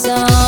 song.